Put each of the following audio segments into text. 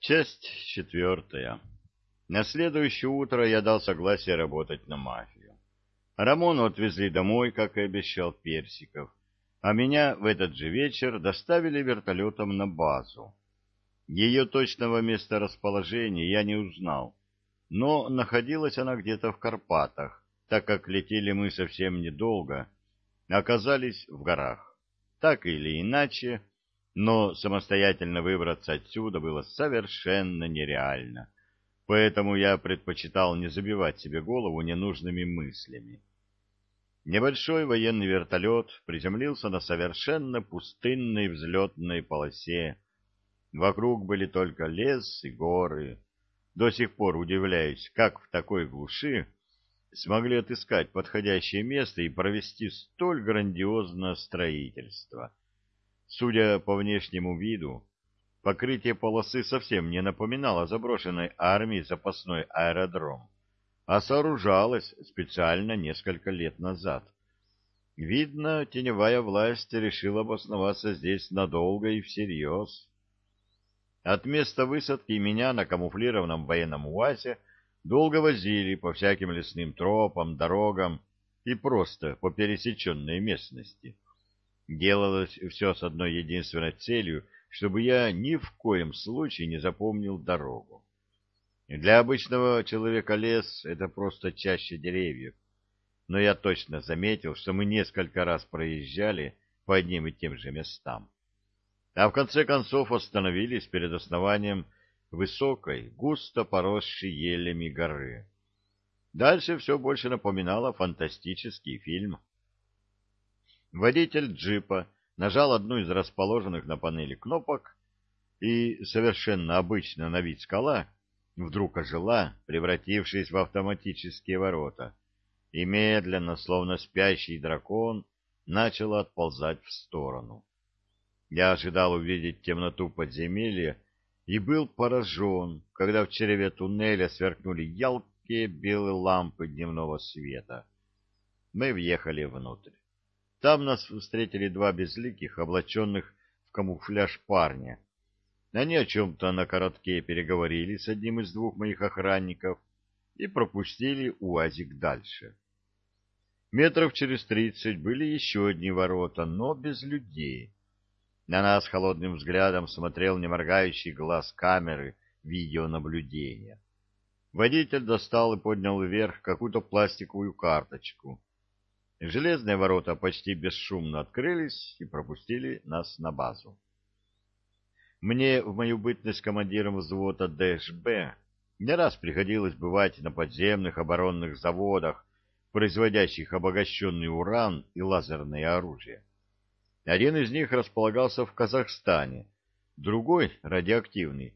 Часть четвертая. На следующее утро я дал согласие работать на мафию. Рамону отвезли домой, как и обещал Персиков, а меня в этот же вечер доставили вертолетом на базу. Ее точного места расположения я не узнал, но находилась она где-то в Карпатах, так как летели мы совсем недолго, оказались в горах. Так или иначе, но самостоятельно выбраться отсюда было совершенно нереально, поэтому я предпочитал не забивать себе голову ненужными мыслями. Небольшой военный вертолет приземлился на совершенно пустынной взлетной полосе. Вокруг были только лес и горы. До сих пор удивляюсь, как в такой глуши смогли отыскать подходящее место и провести столь грандиозное строительство. Судя по внешнему виду, покрытие полосы совсем не напоминало заброшенной армии запасной аэродром, а сооружалось специально несколько лет назад. Видно, теневая власть решила обосноваться здесь надолго и всерьез. От места высадки меня на камуфлированном военном УАЗе долго возили по всяким лесным тропам, дорогам и просто по пересеченной местности. Делалось все с одной единственной целью, чтобы я ни в коем случае не запомнил дорогу. Для обычного человека лес — это просто чаще деревьев. Но я точно заметил, что мы несколько раз проезжали по одним и тем же местам. А в конце концов остановились перед основанием высокой, густо поросшей елями горы. Дальше все больше напоминало фантастический фильм. Водитель джипа нажал одну из расположенных на панели кнопок, и совершенно обычно на вид скала вдруг ожила, превратившись в автоматические ворота, и медленно, словно спящий дракон, начала отползать в сторону. Я ожидал увидеть темноту подземелья и был поражен, когда в череве туннеля сверкнули ялкие белые лампы дневного света. Мы въехали внутрь. Там нас встретили два безликих, облаченных в камуфляж парня. Они о чем-то на коротке переговорили с одним из двух моих охранников и пропустили УАЗик дальше. Метров через тридцать были еще одни ворота, но без людей. На нас холодным взглядом смотрел неморгающий глаз камеры видеонаблюдения. Водитель достал и поднял вверх какую-то пластиковую карточку. Железные ворота почти бесшумно открылись и пропустили нас на базу. Мне в мою бытность командиром взвода ДШБ не раз приходилось бывать на подземных оборонных заводах, производящих обогащенный уран и лазерное оружие. Один из них располагался в Казахстане, другой, радиоактивный,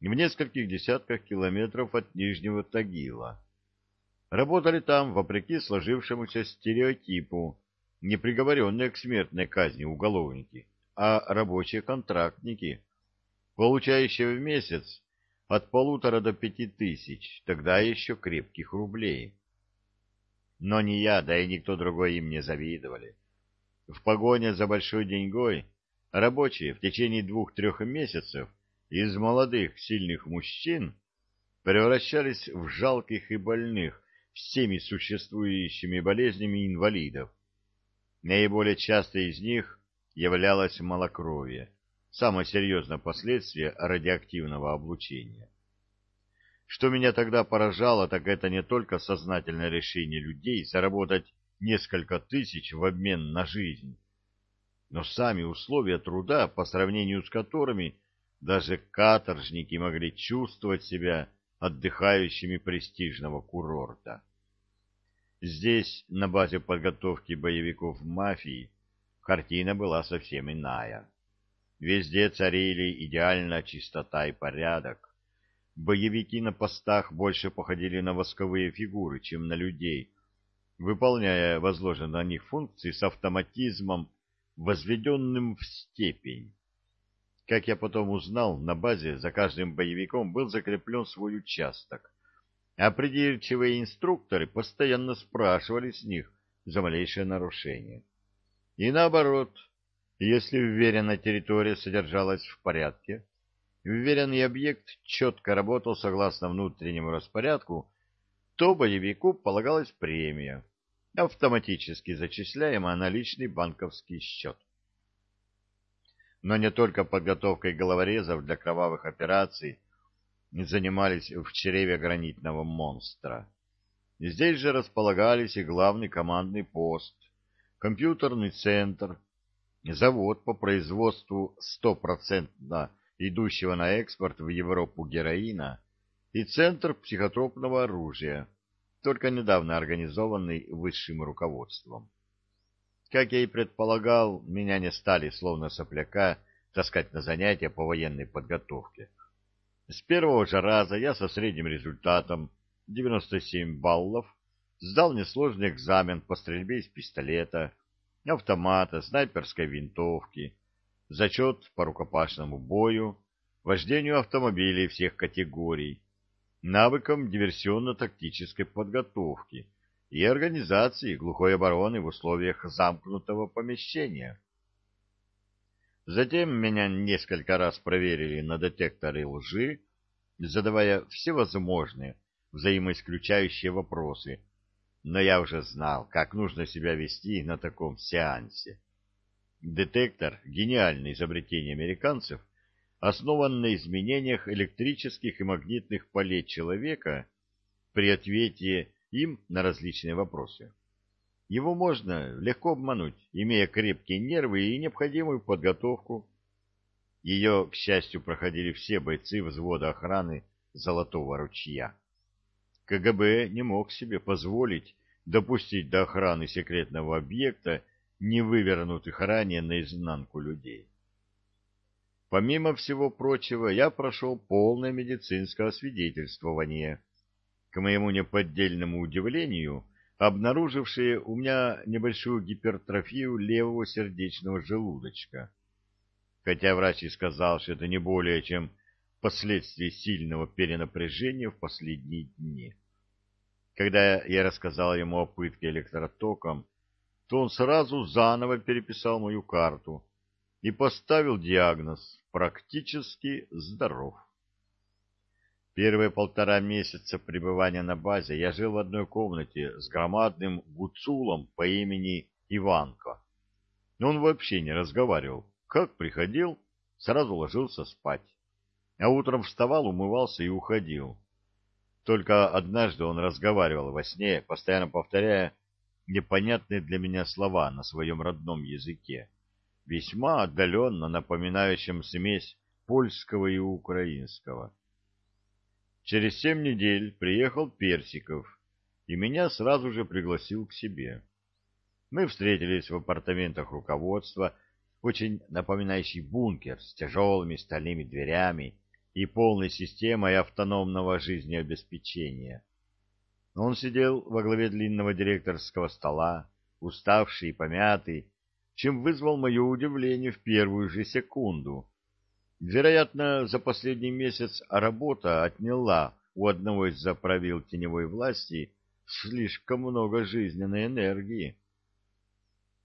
в нескольких десятках километров от Нижнего Тагила. Работали там, вопреки сложившемуся стереотипу, не приговоренные к смертной казни уголовники, а рабочие контрактники, получающие в месяц от полутора до пяти тысяч, тогда еще крепких рублей. Но ни я, да и никто другой им не завидовали. В погоне за большой деньгой рабочие в течение двух-трех месяцев из молодых сильных мужчин превращались в жалких и больных, всеми существующими болезнями инвалидов. Наиболее частой из них являлось малокровие, самое серьезное последствие радиоактивного облучения. Что меня тогда поражало, так это не только сознательное решение людей заработать несколько тысяч в обмен на жизнь, но сами условия труда, по сравнению с которыми даже каторжники могли чувствовать себя отдыхающими престижного курорта. Здесь, на базе подготовки боевиков мафии, картина была совсем иная. Везде царили идеальная чистота и порядок. Боевики на постах больше походили на восковые фигуры, чем на людей, выполняя возложенные на них функции с автоматизмом, возведенным в степень. Как я потом узнал, на базе за каждым боевиком был закреплен свой участок, а придирчивые инструкторы постоянно спрашивали с них за малейшее нарушение. И наоборот, если уверенная территория содержалась в порядке, вверенный объект четко работал согласно внутреннему распорядку, то боевику полагалась премия, автоматически зачисляемая на личный банковский счет. Но не только подготовкой головорезов для кровавых операций занимались в чреве гранитного монстра. Здесь же располагались и главный командный пост, компьютерный центр, завод по производству стопроцентно идущего на экспорт в Европу героина и центр психотропного оружия, только недавно организованный высшим руководством. Как я и предполагал, меня не стали, словно сопляка, таскать на занятия по военной подготовке. С первого же раза я со средним результатом 97 баллов сдал несложный экзамен по стрельбе из пистолета, автомата, снайперской винтовки, зачет по рукопашному бою, вождению автомобилей всех категорий, навыкам диверсионно-тактической подготовки и организации глухой обороны в условиях замкнутого помещения. Затем меня несколько раз проверили на детекторы лжи, задавая всевозможные взаимоисключающие вопросы, но я уже знал, как нужно себя вести на таком сеансе. Детектор — гениальное изобретение американцев, основан на изменениях электрических и магнитных полей человека при ответе им на различные вопросы. Его можно легко обмануть, имея крепкие нервы и необходимую подготовку. Ее, к счастью, проходили все бойцы взвода охраны Золотого ручья. КГБ не мог себе позволить допустить до охраны секретного объекта не вывернутых ранее наизнанку людей. Помимо всего прочего, я прошел полное медицинское освидетельствование. К моему неподдельному удивлению, обнаружившее у меня небольшую гипертрофию левого сердечного желудочка. Хотя врач и сказал, что это не более чем последствия сильного перенапряжения в последние дни. Когда я рассказал ему о пытке электротоком, то он сразу заново переписал мою карту и поставил диагноз «практически здоров». Первые полтора месяца пребывания на базе я жил в одной комнате с громадным гуцулом по имени Иванко. Он вообще не разговаривал. Как приходил, сразу ложился спать. А утром вставал, умывался и уходил. Только однажды он разговаривал во сне, постоянно повторяя непонятные для меня слова на своем родном языке, весьма отдаленно напоминающем смесь польского и украинского. Через семь недель приехал Персиков, и меня сразу же пригласил к себе. Мы встретились в апартаментах руководства, очень напоминающий бункер с тяжелыми стальными дверями и полной системой автономного жизнеобеспечения. Он сидел во главе длинного директорского стола, уставший и помятый, чем вызвал мое удивление в первую же секунду. Вероятно, за последний месяц работа отняла у одного из заправил теневой власти слишком много жизненной энергии.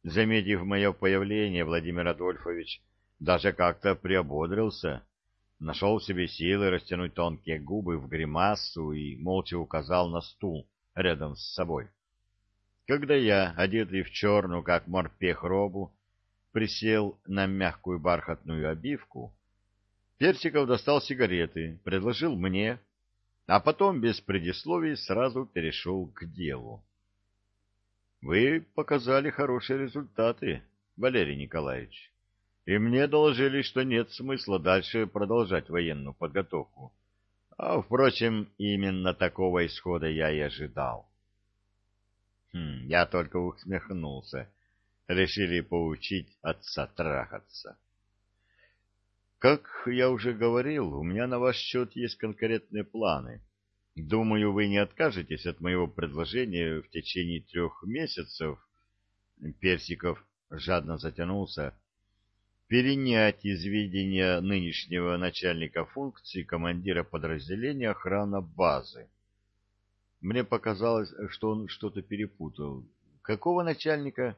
Заметив мое появление, Владимир Адольфович даже как-то приободрился, нашел в себе силы растянуть тонкие губы в гримасу и молча указал на стул рядом с собой. Когда я, одетый в черную, как морпех, робу, присел на мягкую бархатную обивку, Персиков достал сигареты, предложил мне, а потом без предисловий сразу перешел к делу. Вы показали хорошие результаты, Валерий Николаевич, и мне доложили, что нет смысла дальше продолжать военную подготовку. А, впрочем, именно такого исхода я и ожидал. Хм, я только усмехнулся. Решили поучить отца трахаться. Как я уже говорил, у меня на ваш счет есть конкретные планы. Думаю, вы не откажетесь от моего предложения в течение трех месяцев. Персиков жадно затянулся. Перенять из видения нынешнего начальника функции командира подразделения охрана базы. Мне показалось, что он что-то перепутал. Какого начальника?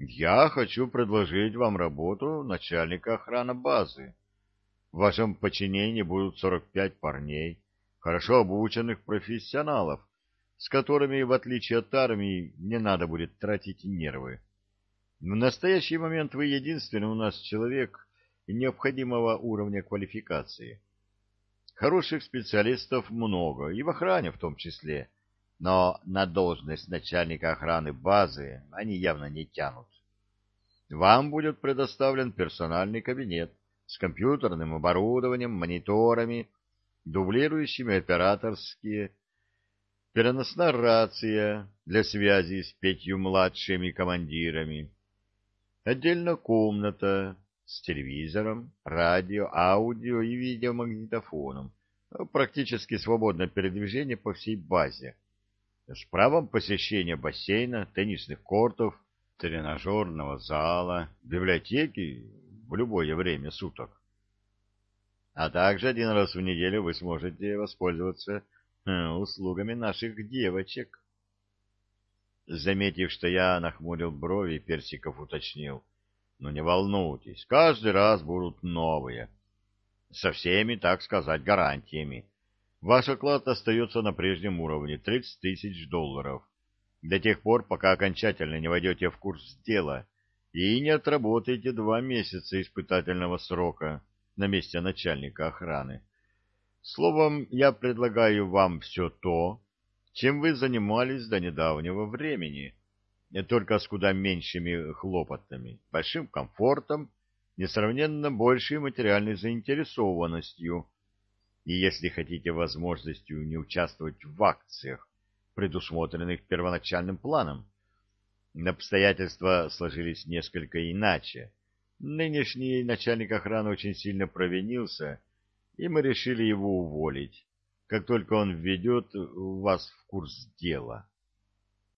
Я хочу предложить вам работу начальника охраны базы. В вашем подчинении будут 45 парней, хорошо обученных профессионалов, с которыми, в отличие от армии, не надо будет тратить нервы. В настоящий момент вы единственный у нас человек необходимого уровня квалификации. Хороших специалистов много, и в охране в том числе, но на должность начальника охраны базы они явно не тянут. Вам будет предоставлен персональный кабинет с компьютерным оборудованием, мониторами, дублирующими операторские, переносная рация для связи с пятью младшими командирами, отдельно комната с телевизором, радио, аудио и видеомагнитофоном, практически свободное передвижение по всей базе, с правом посещения бассейна, теннисных кортов, тренажерного зала, библиотеки в любое время суток. А также один раз в неделю вы сможете воспользоваться э, услугами наших девочек. Заметив, что я нахмурил брови, Персиков уточнил — но не волнуйтесь, каждый раз будут новые. Со всеми, так сказать, гарантиями. Ваш оклад остается на прежнем уровне — 30 тысяч долларов. До тех пор, пока окончательно не войдете в курс дела и не отработаете два месяца испытательного срока на месте начальника охраны. Словом, я предлагаю вам все то, чем вы занимались до недавнего времени — только с куда меньшими хлопотами, большим комфортом, несравненно большей материальной заинтересованностью и, если хотите, возможностью не участвовать в акциях, предусмотренных первоначальным планом. Обстоятельства сложились несколько иначе. Нынешний начальник охраны очень сильно провинился, и мы решили его уволить, как только он введет вас в курс дела.